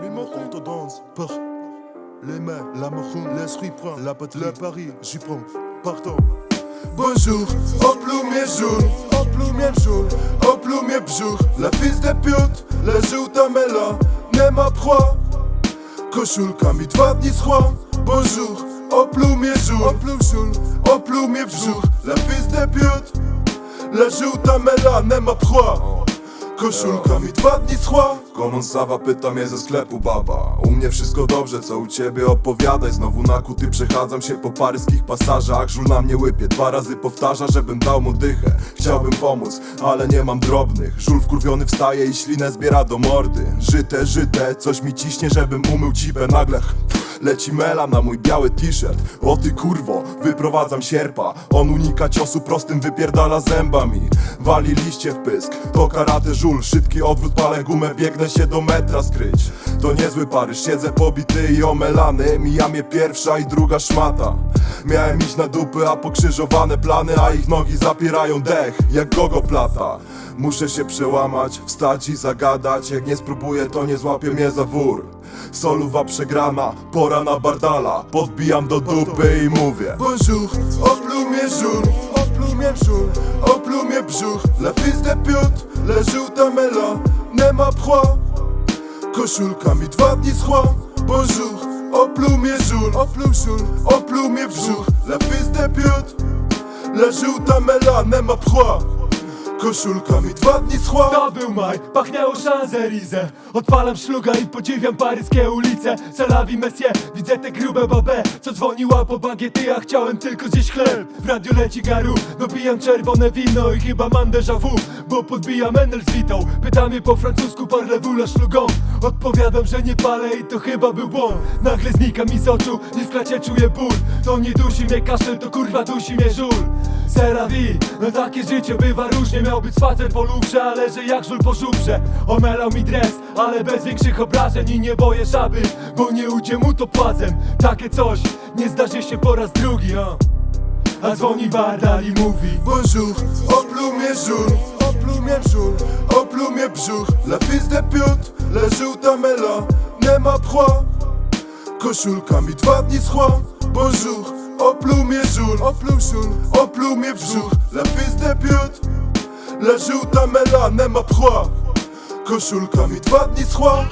on te danse par les mains, la mochoun, l'esprit prend la patrie, le pari, j'y prends, partant. Bonjour, au plumier jour, au plumier jour, au plumier jour, la fils de pute, la żółta mela, nie ma proie. Koszulka mi dwa dni schła, bonjour, au plumier jour, au plumier jour, au plumier jour, la fils de pute, la żółta mela, nie ma proie. Koszulka mi dwa dni schła, Komon Sawa pyta mnie ze sklepu baba. U mnie wszystko dobrze, co u ciebie? Opowiadaj Znowu na kuty przechadzam się po paryskich pasażach. Żul na mnie łypie, dwa razy powtarza, żebym dał mu dychę. Chciałbym pomóc, ale nie mam drobnych. Żul wkurwiony wstaje i ślinę zbiera do mordy. Żyte, żyte, coś mi ciśnie, żebym umył cipę Nagle leci mela na mój biały t-shirt. O ty kurwo, wyprowadzam sierpa. On unika ciosu prostym, wypierdala zębami. Wali liście w pysk, to karate żul. Szybki odwrót, palę gumę, biegnę się do metra skryć. To niezły Paryż, siedzę pobity i omelany. Mija mnie pierwsza i druga szmata. Miałem iść na dupy, a pokrzyżowane plany A ich nogi zapierają dech, jak gogo plata. Muszę się przełamać, wstać i zagadać. Jak nie spróbuję, to nie złapie mnie za wór Soluwa przegrana, pora na bardala. Podbijam do dupy i mówię. Bonjour, au plumier jour, au plumier jour, au plumier brzuch. La fils de pute, la żółta mela, nie ma proie Koszulka mi dwa dni schła. Bonjour, au plumier jour, au plumier jour, au plumier brzuch. La fils de pute, la żółta mela, nie ma proie Koszulka mi dwa dni schła To był maj, pachniało Champs-Élysées. Odpalam szluga i podziwiam paryskie ulice. Salawi Messie, widzę tę grube babę Co dzwoniła po bagiety, a chciałem tylko zjeść chleb. W radiu leci garu, dopijam czerwone wino I chyba mam déjà vu, bo podbijam Enel z witą. Pyta mnie po francusku parlez-vous szlugą. Odpowiadam, że nie palę i to chyba był błąd. Nagle znika mi z oczu i w klacie czuję ból. To nie dusi mnie kaszel, to kurwa dusi mnie żul Vie, no takie życie bywa różnie. Miał być spacer po lubrze, ale że jak żul po żubrze. Omelał mi dres, ale bez większych obrażeń. I nie boję żaby, bo nie ujdzie mu to płazem. Takie coś nie zdarzy się po raz drugi. A dzwoni bardal i mówi Bonjour, au plumier jour, au plumier jour, au plumier brzuch. La fils de pute, la żółta mela, nie ma proie Koszulka mi dwa dni schła. Bonjour, jour, au plumier brzuch La fils de pute, la żółta mela, nie ma proie. Koszulka mi dwa dni schła